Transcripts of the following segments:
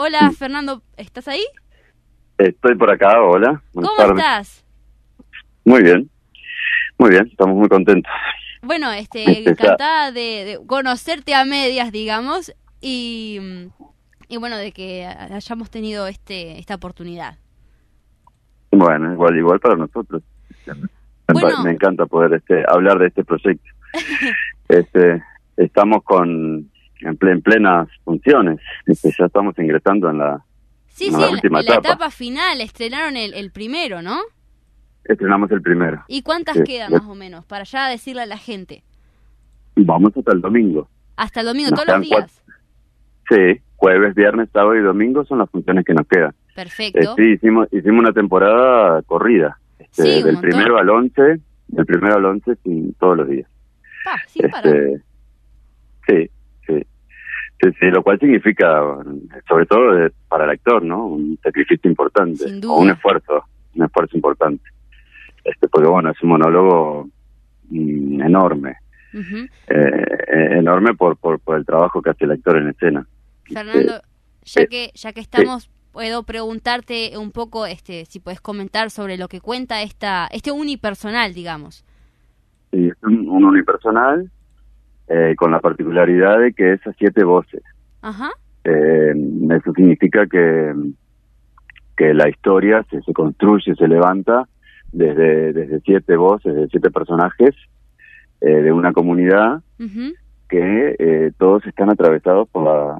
Hola, Fernando, ¿estás ahí? Estoy por acá, hola. ¿Cómo estás? Muy bien, muy bien, estamos muy contentos. Bueno, este, encantada de, conocerte a medias, digamos, y, y bueno, de que hayamos tenido este esta oportunidad. Bueno, igual igual para nosotros. Me encanta poder este hablar de este proyecto. este estamos con en, plenas funciones, este, ya estamos ingresando en la Sí, sí, en, la etapa. final, estrenaron el, primero, ¿no? Estrenamos el primero. ¿Y cuántas quedan más o menos? Para ya decirle a la gente. Vamos hasta el domingo. ¿Hasta el domingo, todos los días? Sí, jueves, viernes, sábado y domingo son las funciones que nos quedan. Perfecto. Eh, sí, hicimos, hicimos una temporada corrida. Este, del primero al once, del primero al once, sin, todos los días. Ah, sí, este, sí, Sí, lo cual significa, sobre todo para el actor, ¿no? Un sacrificio importante, o un esfuerzo, un esfuerzo importante. Este, porque bueno, es un monólogo mm, enorme, eh, enorme por, por, el trabajo que hace el actor en escena. Fernando, ya que ya que estamos, puedo preguntarte un poco, este, si puedes comentar sobre lo que cuenta esta este unipersonal, digamos. Sí, es un unipersonal eh, con la particularidad de que es a siete voces. Ajá. Eh, eso significa que, que la historia se, se construye, se levanta desde, desde siete voces, de siete personajes eh, de una comunidad que todos están atravesados por la,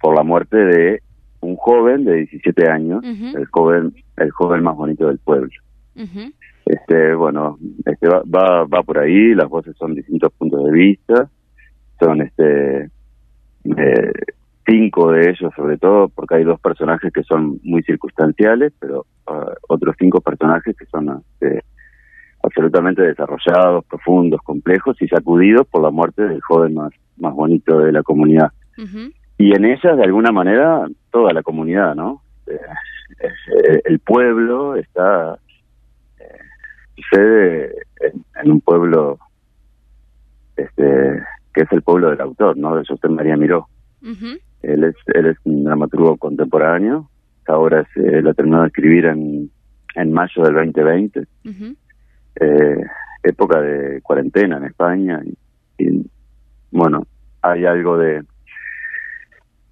por la muerte de un joven de 17 años, el joven el joven más bonito del pueblo. Este, bueno, este va, va, por ahí, las voces son distintos puntos de vista, son este eh, cinco de ellos sobre todo, porque hay dos personajes que son muy circunstanciales, pero ah, otros cinco personajes que son este, absolutamente desarrollados, profundos, complejos y sacudidos por la muerte del joven más, más bonito de la comunidad. Y en ellas, de alguna manera, toda la comunidad, ¿no? Eh, el pueblo está sucede en, un pueblo este que es el pueblo del autor, ¿no? De José María Miró. Él es él es un dramaturgo contemporáneo. Ahora se eh, lo terminó de escribir en, en mayo del 2020. eh, época de cuarentena en España. Y, bueno, hay algo de,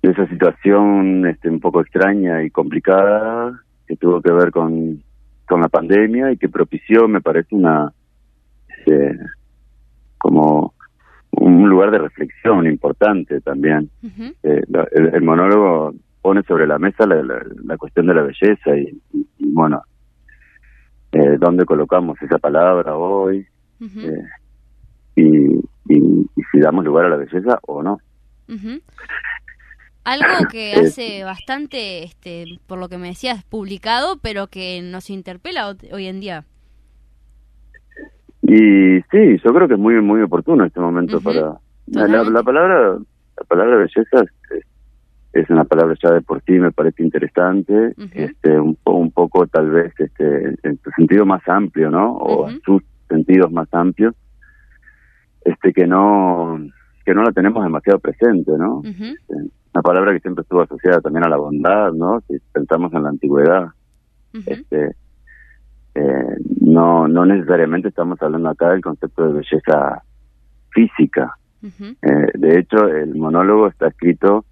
de esa situación este, un poco extraña y complicada que tuvo que ver con con la pandemia y que propició, me parece, una este, como un lugar de reflexión importante también. Eh, el, monólogo pone sobre la mesa la, cuestión de la belleza y, bueno, eh, dónde colocamos esa palabra hoy eh, y, si damos lugar a la belleza o no. Algo que hace bastante, este, por lo que me decías, publicado, pero que nos interpela hoy en día. Y sí, yo creo que es muy muy oportuno este momento para la, palabra la palabra belleza es, una palabra ya de por sí me parece interesante, este un, un poco tal vez este en su sentido más amplio, ¿no? O en sus sentidos más amplios. Este que no que no la tenemos demasiado presente, ¿no? una palabra que siempre estuvo asociada también a la bondad, ¿no? Si pensamos en la antigüedad, este, eh, no, no necesariamente estamos hablando acá del concepto de belleza física. eh, de hecho, el monólogo está escrito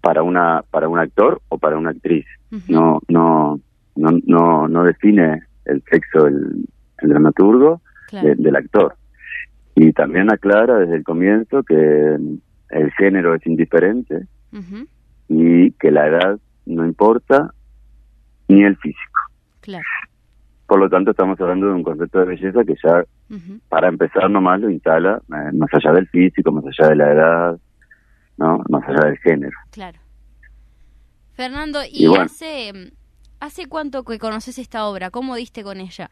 para una para un actor o para una actriz. No no no no no define el sexo el, el dramaturgo del actor. Y también aclara desde el comienzo que el género es indiferente y que la edad no importa ni el físico. Claro. Por lo tanto, estamos hablando de un concepto de belleza que ya, para empezar nomás, lo instala eh, más allá del físico, más allá de la edad, no, más allá del género. Claro. Fernando, ¿y, hace hace cuánto que conoces esta obra? ¿Cómo diste con ella?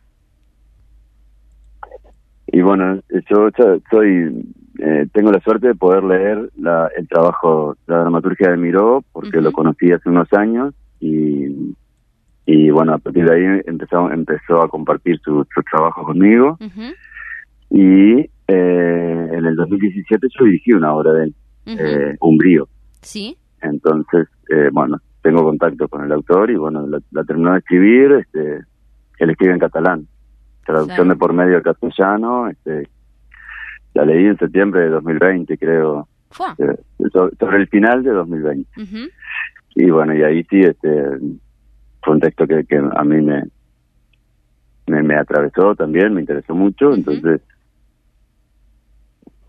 Y bueno, yo soy eh, tengo la suerte de poder leer la, el trabajo, la dramaturgia de Miró, porque lo conocí hace unos años y, y bueno, a partir de ahí empezó, empezó a compartir su, su trabajo conmigo. Y eh, en el 2017 yo dirigí una obra de él, eh, Umbrío. Sí. entonces, eh, bueno, tengo contacto con el autor y bueno, la, terminó de escribir, este, él escribe en catalán, traducción de por medio al castellano, este, la leí en septiembre de 2020, creo, este, sobre, el final de 2020. Y bueno, y ahí sí, este, fue un texto que, que a mí me, me, atravesó también, me interesó mucho, entonces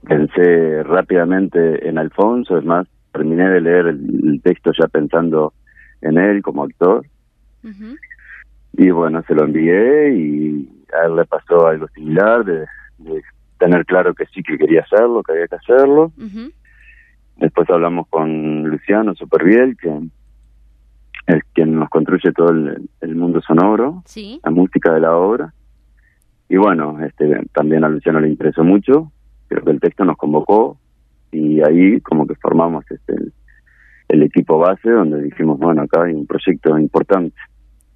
pensé rápidamente en Alfonso, es más, terminé de leer el, texto ya pensando en él como actor. Y bueno, se lo envié y a él le pasó algo similar, de, tener claro que sí que quería hacerlo, que había que hacerlo. Después hablamos con Luciano Superviel, que es quien nos construye todo el, mundo sonoro, la música de la obra. Y bueno, este también a Luciano le interesó mucho, creo que el texto nos convocó y ahí como que formamos este el, equipo base donde dijimos, bueno, acá hay un proyecto importante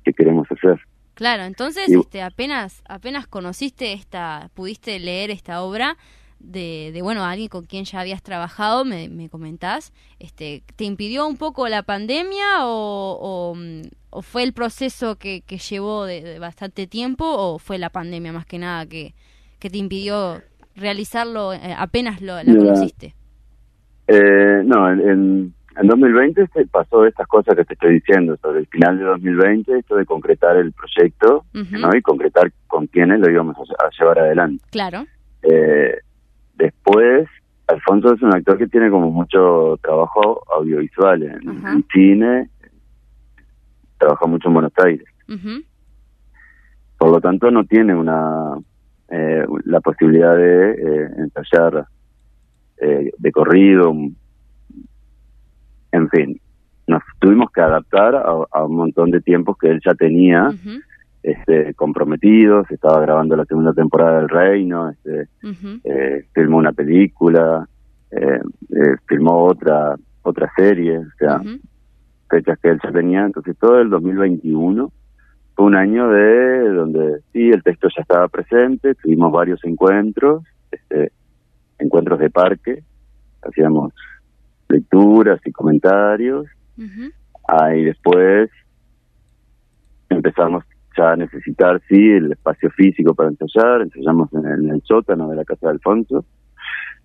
que queremos hacer. Claro, entonces este, apenas apenas conociste esta, pudiste leer esta obra, de, de, bueno, alguien con quien ya habías trabajado, me, me comentás, este, ¿te impidió un poco la pandemia o, o, fue el proceso que, que llevó de, bastante tiempo o fue la pandemia más que nada que, que te impidió realizarlo eh, apenas lo, la conociste? Eh, no, en, en 2020 se pasó estas cosas que te estoy diciendo sobre el final de 2020, esto de concretar el proyecto ¿no? y concretar con quiénes lo íbamos a, llevar adelante. Claro. Eh, Después, Alfonso es un actor que tiene como mucho trabajo audiovisual en, cine, trabaja mucho en Buenos Aires. Por lo tanto, no tiene una eh, la posibilidad de eh, ensayar eh, de corrido. En fin, nos tuvimos que adaptar a, un montón de tiempos que él ya tenía este, comprometidos, estaba grabando la segunda temporada del Reino, este, eh, filmó una película, eh, eh, filmó otra otra serie, o sea, fechas que él ya tenía, entonces todo el 2021 fue un año de donde sí, el texto ya estaba presente, tuvimos varios encuentros, este, encuentros de parque, hacíamos lecturas y comentarios, ahí después empezamos a necesitar, sí, el espacio físico para ensayar, ensayamos en el, sótano de la casa de Alfonso,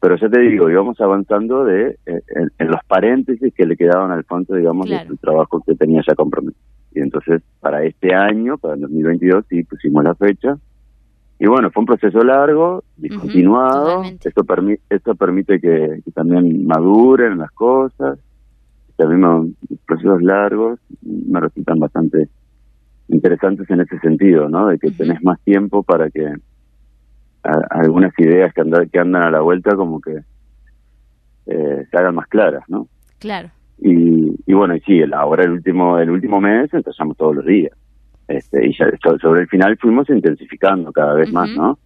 pero ya te digo, íbamos avanzando de eh, en, los paréntesis que le quedaban a Alfonso, digamos, de su trabajo que tenía ya comprometido. Y entonces, para este año, para el 2022, sí pusimos la fecha. Y bueno, fue un proceso largo, discontinuado. esto, esto permite que, también maduren las cosas. También procesos largos me resultan bastante interesantes en ese sentido, ¿no? De que tenés más tiempo para que algunas ideas que, andan que andan a la vuelta como que eh, se hagan más claras, ¿no? Claro. Y, y bueno, y sí, ahora el último el último mes empezamos todos los días. Este, y ya sobre el final fuimos intensificando cada vez más, ¿no?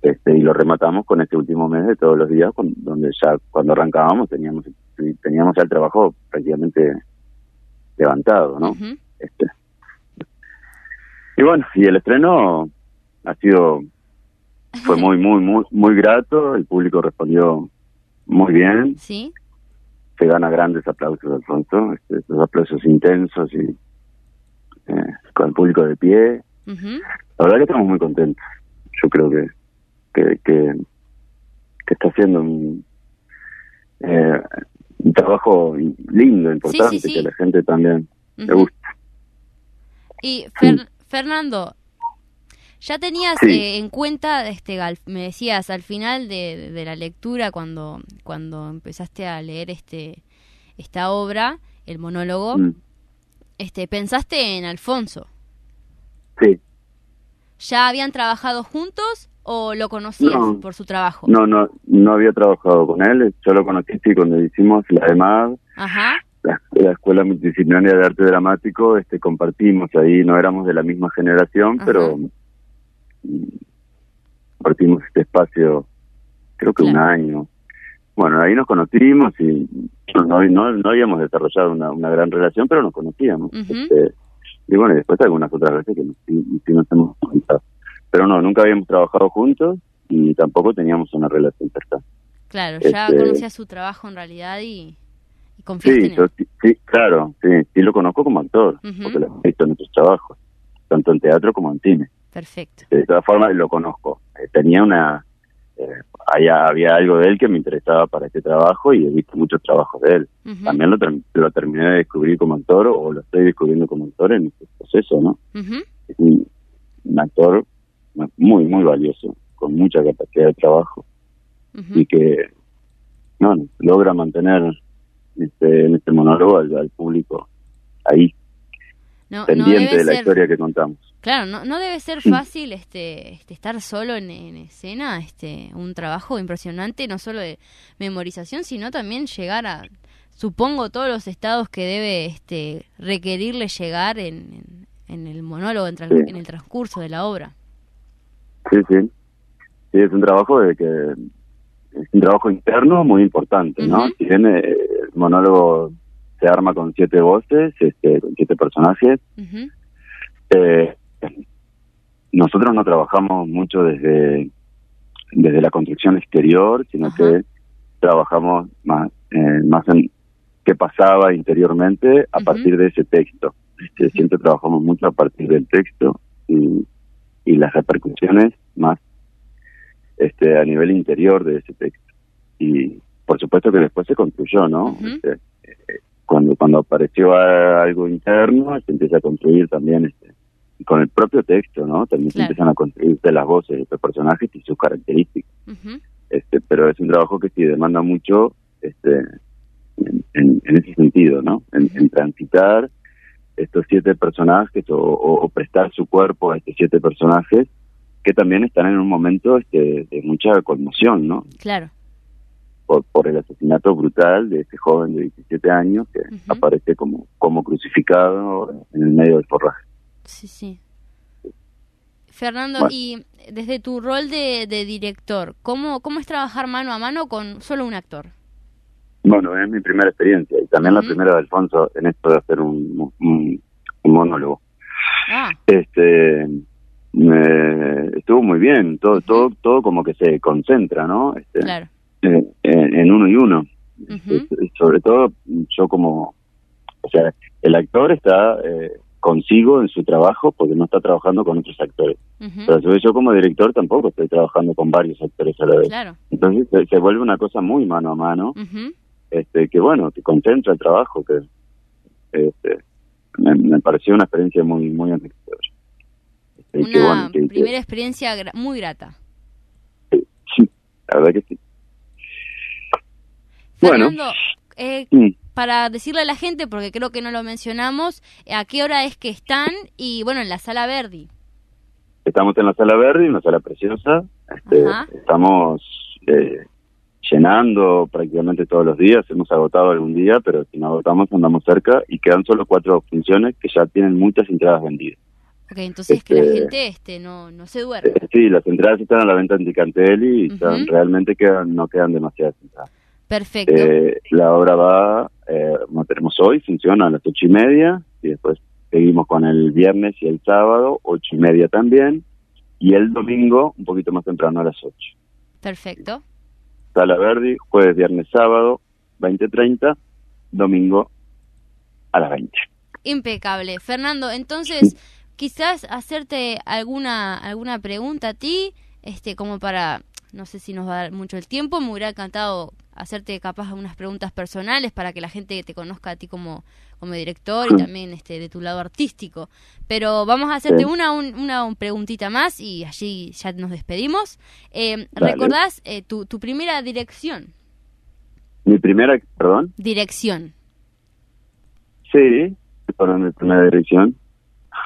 Este, y lo rematamos con este último mes de todos los días, donde ya cuando arrancábamos teníamos teníamos ya el trabajo prácticamente levantado, ¿no? este, y bueno, y el estreno ha sido, fue muy, muy, muy, muy grato, el público respondió muy bien. Sí. Se gana grandes aplausos, Alfonso, este, esos aplausos intensos y eh, con el público de pie. La verdad que estamos muy contentos. Yo creo que, que, que, está haciendo un, eh, un trabajo lindo, importante, que la gente también le gusta. Y Fer Fernando, ya tenías eh, en cuenta, este, me decías al final de, la lectura, cuando, cuando empezaste a leer este, esta obra, el monólogo, mm. Este, pensaste en Alfonso. Sí. ¿Ya habían trabajado juntos o lo conocías por su trabajo? No, no, no había trabajado con él, yo lo conocí cuando hicimos la Ajá la, Escuela Multidisciplinaria de Arte Dramático, este, compartimos ahí, no éramos de la misma generación, pero compartimos este espacio, creo que un año. Bueno, ahí nos conocimos y no, no, habíamos desarrollado una, una, gran relación, pero nos conocíamos. este, y bueno, y después algunas otras veces que nos, sí, nos hemos contado. Pero no, nunca habíamos trabajado juntos y tampoco teníamos una relación cercana. Claro, ya este, conocía su trabajo en realidad y Sí, sí, claro, sí, sí lo conozco como actor, porque lo he visto en otros trabajos, tanto en teatro como en cine. Perfecto. De todas formas, lo conozco. Eh, tenía una... Eh, había algo de él que me interesaba para este trabajo y he visto muchos trabajos de él. También lo, lo, terminé de descubrir como actor o lo estoy descubriendo como actor en este proceso, ¿no? Es un, actor muy, muy valioso, con mucha capacidad de trabajo y que no, logra mantener este, en este monólogo al, público ahí, pendiente de la historia que contamos. Claro, no, no debe ser fácil este, este estar solo en, escena, este un trabajo impresionante, no solo de memorización, sino también llegar a, supongo, todos los estados que debe este, requerirle llegar en, en, el monólogo, en, en, el transcurso de la obra. Sí, sí. Sí, es un trabajo de que es un trabajo interno muy importante, ¿no? Si bien eh, el monólogo se arma con siete voces, este, con siete personajes, eh, nosotros no trabajamos mucho desde, desde la construcción exterior, sino que trabajamos más, eh, más en qué pasaba interiormente a partir de ese texto. Este, Siempre trabajamos mucho a partir del texto y, y las repercusiones más este, a nivel interior de ese texto. Y por supuesto que después se construyó, ¿no? este, eh, cuando cuando apareció algo interno, se empieza a construir también este, con el propio texto, ¿no? También se empiezan a construir de las voces de estos personajes y sus características. este Pero es un trabajo que sí demanda mucho este en, ese sentido, ¿no? En, transitar estos siete personajes o prestar su cuerpo a estos siete personajes que también están en un momento este, de mucha conmoción, ¿no? Claro. Por, por el asesinato brutal de este joven de 17 años que aparece como, como crucificado en el medio del forraje. Sí, sí. Fernando, y desde tu rol de, director, ¿cómo, ¿cómo es trabajar mano a mano con solo un actor? Bueno, es mi primera experiencia y también la primera de Alfonso en esto de hacer un, un, un monólogo. Ah. Este, estuvo muy bien, todo, todo, todo como que se concentra, ¿no? Este, claro. Eh, en, uno y uno. sobre todo yo como, o sea, el actor está eh, consigo en su trabajo porque no está trabajando con otros actores. Pero yo como director tampoco estoy trabajando con varios actores a la vez. Entonces se, vuelve una cosa muy mano a mano, este que bueno, que concentra el trabajo, que este, me, pareció una experiencia muy, muy enriquecedora. Una primera experiencia muy grata. Sí, la verdad que sí. Fernando, bueno, eh, para decirle a la gente, porque creo que no lo mencionamos, a qué hora es que están y bueno, en la sala Verdi. Estamos en la sala Verdi, una sala preciosa. Este, estamos eh, llenando prácticamente todos los días. Hemos agotado algún día, pero si no agotamos andamos cerca y quedan solo cuatro funciones que ya tienen muchas entradas vendidas. Ok, entonces que la este, gente este no, no se duerme. Eh, sí, las entradas están a la venta en Ticantelli y realmente quedan, no quedan demasiadas entradas. Perfecto. Eh, la obra va, eh, tenemos hoy, funciona a las ocho y media y después seguimos con el viernes y el sábado, ocho y media también, y el domingo un poquito más temprano a las ocho. Perfecto. Sala Verdi, jueves, viernes, sábado, 20.30, domingo a las 20. Impecable. Fernando, entonces quizás hacerte alguna alguna pregunta a ti, este como para no sé si nos va a dar mucho el tiempo, me hubiera encantado hacerte capaz unas preguntas personales para que la gente te conozca a ti como, como director y también este de tu lado artístico. Pero vamos a hacerte una, una preguntita más y allí ya nos despedimos. Eh, ¿Recordás eh, tu, tu primera dirección? ¿Mi primera, perdón? Dirección. Sí, para mi primera dirección.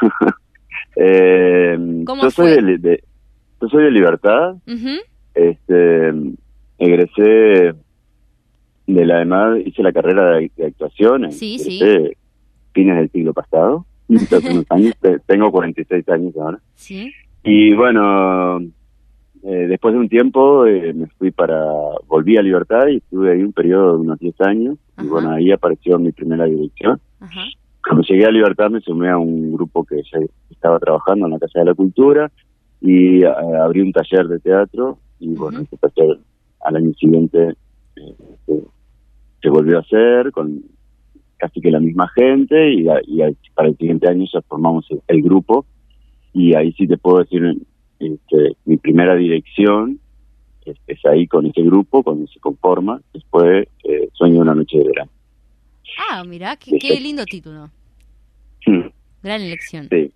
eh, yo soy de, yo soy de Libertad. Este egresé de la además hice la carrera de, actuación. Sí, sí. Fines del siglo pasado. años, tengo 46 años ahora. Sí. Y bueno, eh, después de un tiempo eh, me fui para, volví a Libertad y estuve ahí un periodo de unos 10 años. Y bueno, ahí apareció mi primera dirección. Ajá. Cuando llegué a Libertad me sumé a un grupo que ya estaba trabajando en la Casa de la Cultura y eh, abrí un taller de teatro y bueno, ese taller al año siguiente eh, se volvió a hacer con casi que la misma gente y, para el siguiente año ya formamos el, grupo. Y ahí sí te puedo decir este, mi primera dirección es, ahí con ese grupo cuando se conforma después eh, Sueño una noche de verano. Ah mira qué, lindo título. Gran elección. Sí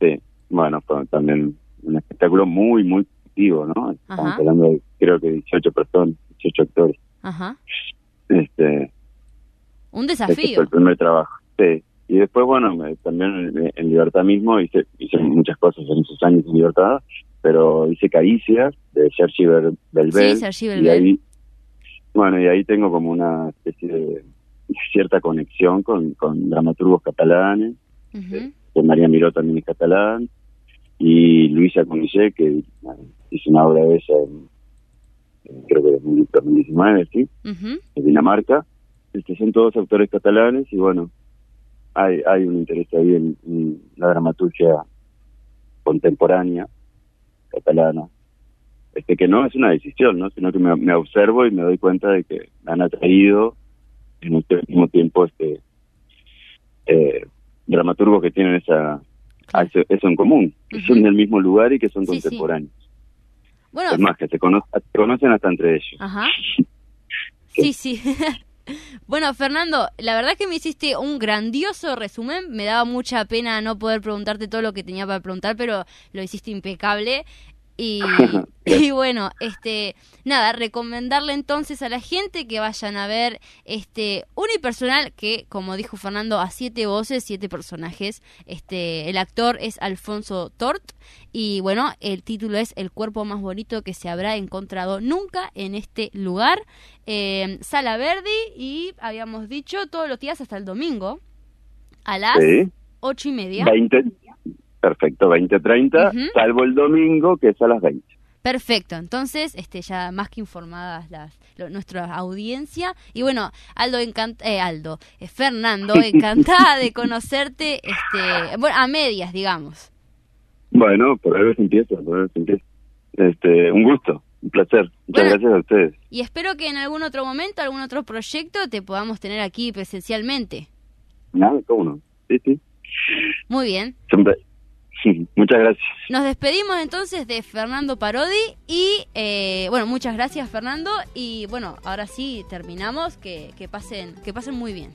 sí. Bueno también un espectáculo muy muy positivo no estamos hablando de creo que 18 personas 18 actores. Ajá. Este un desafío. fue el primer trabajo, sí. Y después, bueno, también en Libertad mismo hice, hice muchas cosas en esos años en Libertad, pero hice Caricias de Sergi Belbel. Sí, Y ahí, bueno, y ahí tengo como una especie de cierta conexión con, con dramaturgos catalanes. que María Miró también es catalán. Y Luisa Conillé, que hizo una obra de en, creo que en 2019, ¿sí? En Dinamarca este, son todos autores catalanes y bueno, hay, hay un interés ahí en, la dramaturgia contemporánea catalana. Este que no es una decisión, ¿no? sino que me, observo y me doy cuenta de que me han atraído en este mismo tiempo este eh, dramaturgos que tienen esa eso, en común, que son del mismo lugar y que son contemporáneos. Bueno, es más, que se, conocen hasta entre ellos. Ajá. sí. sí. Bueno, Fernando, la verdad que me hiciste un grandioso resumen. Me daba mucha pena no poder preguntarte todo lo que tenía para preguntar, pero lo hiciste impecable. Y, y, bueno, este, nada, recomendarle entonces a la gente que vayan a ver este unipersonal que, como dijo Fernando, a siete voces, siete personajes. Este, el actor es Alfonso Tort y bueno, el título es El cuerpo más bonito que se habrá encontrado nunca en este lugar. Eh, Sala Verdi y habíamos dicho todos los días hasta el domingo a las ocho y media. Perfecto, 20.30, salvo el domingo, que es a las 20. Perfecto, entonces este ya más que informadas las nuestra audiencia y bueno Aldo encanta eh, Aldo eh, Fernando encantada de conocerte este bueno a medias digamos. Bueno por ahí se empieza por se empieza este un gusto un placer. Muchas gracias a ustedes. y espero que en algún otro momento algún otro proyecto te podamos tener aquí presencialmente. Nada cómo no. Sí sí. Muy bien muchas gracias. Nos despedimos entonces de Fernando Parodi y eh, bueno, muchas gracias Fernando y bueno, ahora sí terminamos, que, que, pasen, que pasen muy bien.